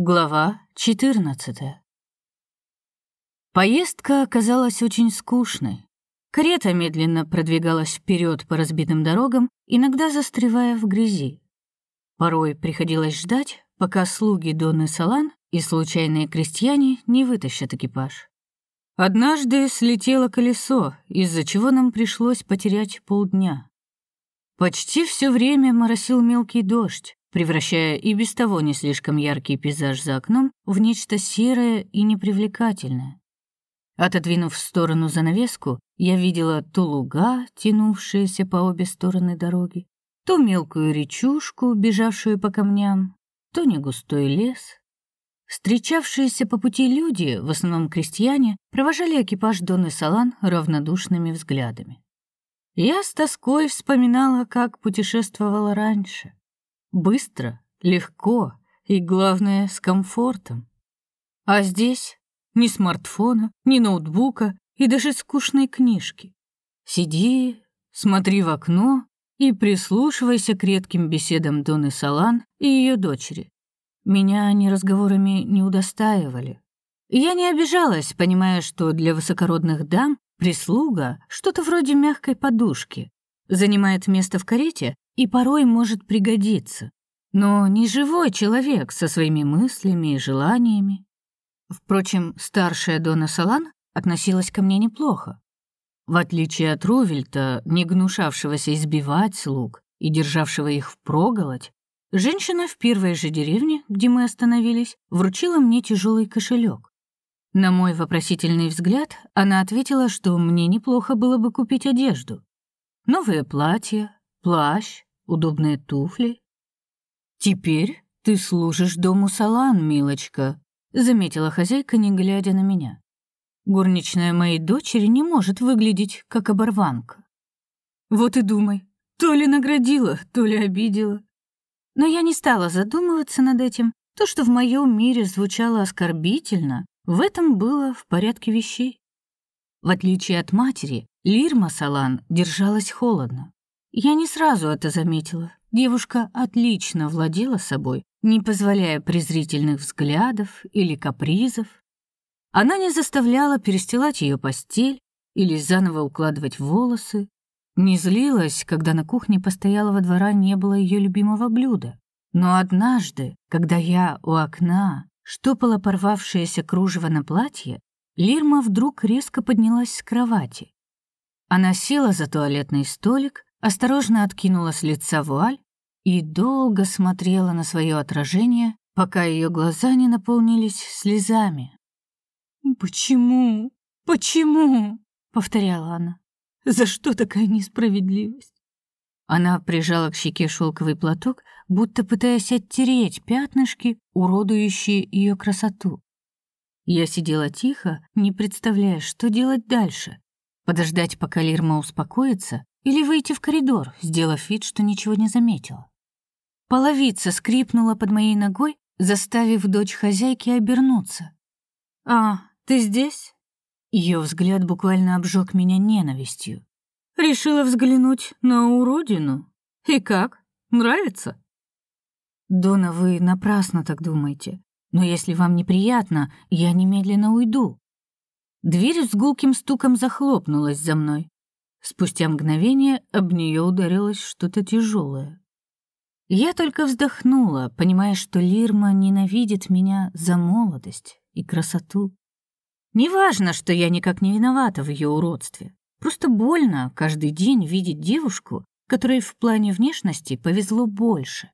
Глава 14. Поездка оказалась очень скучной. Карета медленно продвигалась вперед по разбитым дорогам, иногда застревая в грязи. Порой приходилось ждать, пока слуги Донны Салан и случайные крестьяне не вытащат экипаж. Однажды слетело колесо, из-за чего нам пришлось потерять полдня. Почти все время моросил мелкий дождь, превращая и без того не слишком яркий пейзаж за окном в нечто серое и непривлекательное. Отодвинув в сторону занавеску, я видела то луга, тянувшиеся по обе стороны дороги, то мелкую речушку, бежавшую по камням, то негустой лес. Встречавшиеся по пути люди, в основном крестьяне, провожали экипаж Доны Салан равнодушными взглядами. Я с тоской вспоминала, как путешествовала раньше. Быстро, легко и, главное, с комфортом. А здесь ни смартфона, ни ноутбука и даже скучной книжки. Сиди, смотри в окно и прислушивайся к редким беседам Доны Салан и ее дочери. Меня они разговорами не удостаивали. Я не обижалась, понимая, что для высокородных дам прислуга что-то вроде мягкой подушки, занимает место в карете и порой может пригодиться. Но не живой человек со своими мыслями и желаниями. Впрочем, старшая Дона Салан относилась ко мне неплохо. В отличие от Рувельта, не гнушавшегося избивать слуг и державшего их впроголодь, женщина в первой же деревне, где мы остановились, вручила мне тяжелый кошелек. На мой вопросительный взгляд она ответила, что мне неплохо было бы купить одежду. Новое платье, плащ, удобные туфли. Теперь ты служишь дому Салан, милочка, заметила хозяйка, не глядя на меня. Горничная моей дочери не может выглядеть как оборванка. Вот и думай, то ли наградила, то ли обидела. Но я не стала задумываться над этим. То, что в моем мире звучало оскорбительно, в этом было в порядке вещей. В отличие от матери, Лирма Салан держалась холодно. Я не сразу это заметила. Девушка отлично владела собой, не позволяя презрительных взглядов или капризов. Она не заставляла перестилать ее постель или заново укладывать волосы, не злилась, когда на кухне постоялого двора не было ее любимого блюда. Но однажды, когда я у окна штопала порвавшееся кружево на платье, Лирма вдруг резко поднялась с кровати. Она села за туалетный столик, осторожно откинула с лица вуаль и долго смотрела на свое отражение, пока ее глаза не наполнились слезами. «Почему? Почему?» — повторяла она. «За что такая несправедливость?» Она прижала к щеке шелковый платок, будто пытаясь оттереть пятнышки, уродующие ее красоту. Я сидела тихо, не представляя, что делать дальше. Подождать, пока Лирма успокоится, или выйти в коридор, сделав вид, что ничего не заметила. Половица скрипнула под моей ногой, заставив дочь хозяйки обернуться. «А, ты здесь?» Ее взгляд буквально обжег меня ненавистью. «Решила взглянуть на уродину? И как? Нравится?» «Дона, вы напрасно так думаете. Но если вам неприятно, я немедленно уйду». Дверь с гулким стуком захлопнулась за мной. Спустя мгновение об нее ударилось что-то тяжелое. Я только вздохнула, понимая, что Лирма ненавидит меня за молодость и красоту. Неважно, что я никак не виновата в ее уродстве. Просто больно каждый день видеть девушку, которой в плане внешности повезло больше.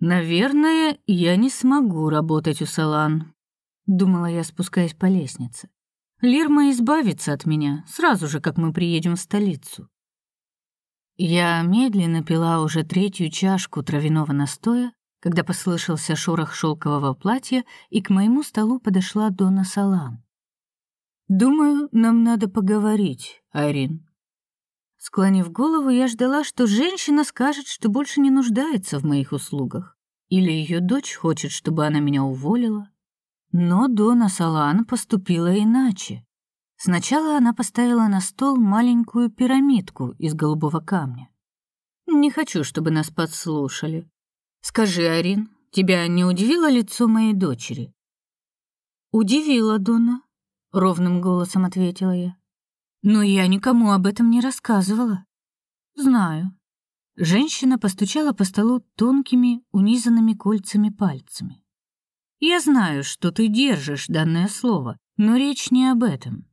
Наверное, я не смогу работать у Салан, думала я, спускаясь по лестнице. Лирма избавится от меня сразу же, как мы приедем в столицу. Я медленно пила уже третью чашку травяного настоя, когда послышался шорох шелкового платья, и к моему столу подошла Дона Салан. «Думаю, нам надо поговорить, Айрин». Склонив голову, я ждала, что женщина скажет, что больше не нуждается в моих услугах, или ее дочь хочет, чтобы она меня уволила. Но Дона Салан поступила иначе. Сначала она поставила на стол маленькую пирамидку из голубого камня. «Не хочу, чтобы нас подслушали. Скажи, Арин, Тебя не удивило лицо моей дочери? Удивило, Дона, ровным голосом ответила я. Но я никому об этом не рассказывала. Знаю. Женщина постучала по столу тонкими, унизанными кольцами пальцами. Я знаю, что ты держишь данное слово, но речь не об этом.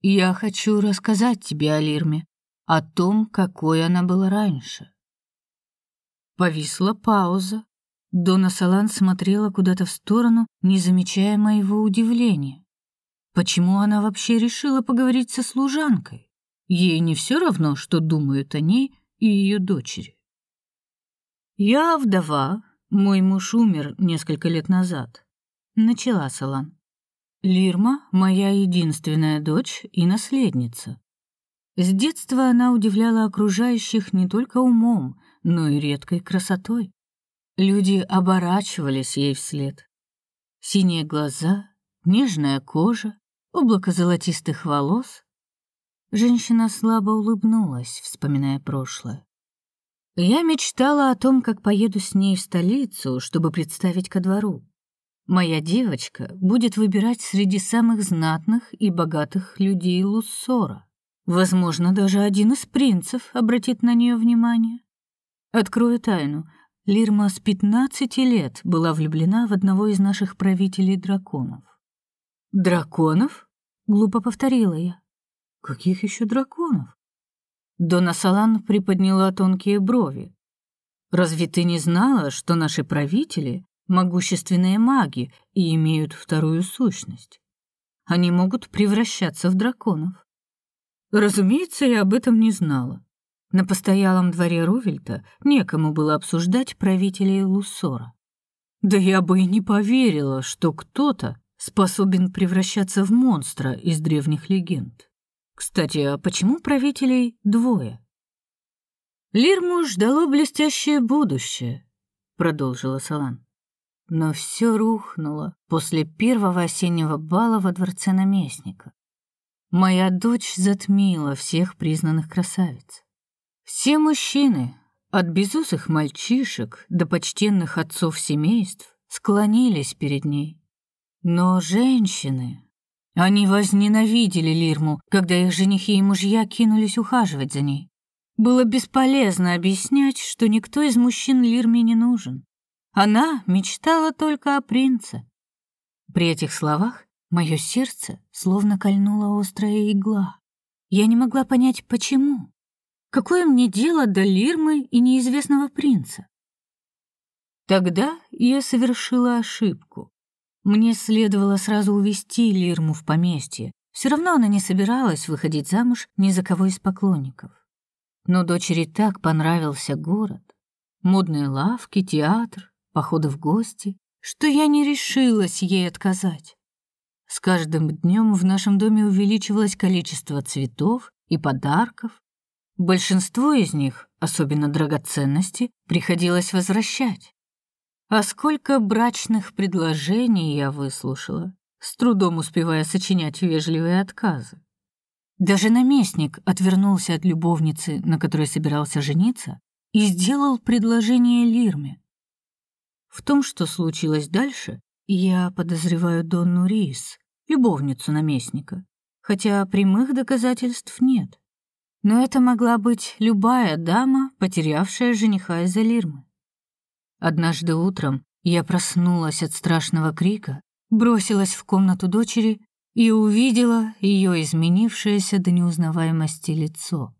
Я хочу рассказать тебе о Лирме, о том, какой она была раньше. Повисла пауза. Дона Салан смотрела куда-то в сторону, не замечая моего удивления. Почему она вообще решила поговорить со служанкой? Ей не все равно, что думают о ней и ее дочери. Я вдова, мой муж умер несколько лет назад. Начала Салан. Лирма моя единственная дочь и наследница. С детства она удивляла окружающих не только умом, но и редкой красотой. Люди оборачивались ей вслед. Синие глаза, нежная кожа, облако золотистых волос. Женщина слабо улыбнулась, вспоминая прошлое. Я мечтала о том, как поеду с ней в столицу, чтобы представить ко двору. Моя девочка будет выбирать среди самых знатных и богатых людей Луссора. Возможно, даже один из принцев обратит на нее внимание. Открою тайну. Лирма с 15 лет была влюблена в одного из наших правителей драконов. Драконов? глупо повторила я. Каких еще драконов? Дона Салан приподняла тонкие брови. Разве ты не знала, что наши правители могущественные маги и имеют вторую сущность? Они могут превращаться в драконов. Разумеется, я об этом не знала. На постоялом дворе Рувельта некому было обсуждать правителей Луссора. Да я бы и не поверила, что кто-то способен превращаться в монстра из древних легенд. Кстати, а почему правителей двое? Лирму ждало блестящее будущее, продолжила Салан. Но все рухнуло после первого осеннего бала во дворце наместника. Моя дочь затмила всех признанных красавиц. Все мужчины, от безусых мальчишек до почтенных отцов семейств, склонились перед ней. Но женщины, они возненавидели Лирму, когда их женихи и мужья кинулись ухаживать за ней. Было бесполезно объяснять, что никто из мужчин Лирме не нужен. Она мечтала только о принце. При этих словах мое сердце словно кольнула острая игла. Я не могла понять, почему. Какое мне дело до Лирмы и неизвестного принца? Тогда я совершила ошибку. Мне следовало сразу увести Лирму в поместье. Все равно она не собиралась выходить замуж ни за кого из поклонников. Но дочери так понравился город. Модные лавки, театр, походы в гости, что я не решилась ей отказать. С каждым днем в нашем доме увеличивалось количество цветов и подарков, Большинство из них, особенно драгоценности, приходилось возвращать. А сколько брачных предложений я выслушала, с трудом успевая сочинять вежливые отказы. Даже наместник отвернулся от любовницы, на которой собирался жениться, и сделал предложение Лирме. В том, что случилось дальше, я подозреваю Донну Рис, любовницу наместника, хотя прямых доказательств нет. Но это могла быть любая дама, потерявшая жениха из-за Лирмы. Однажды утром я проснулась от страшного крика, бросилась в комнату дочери и увидела ее изменившееся до неузнаваемости лицо.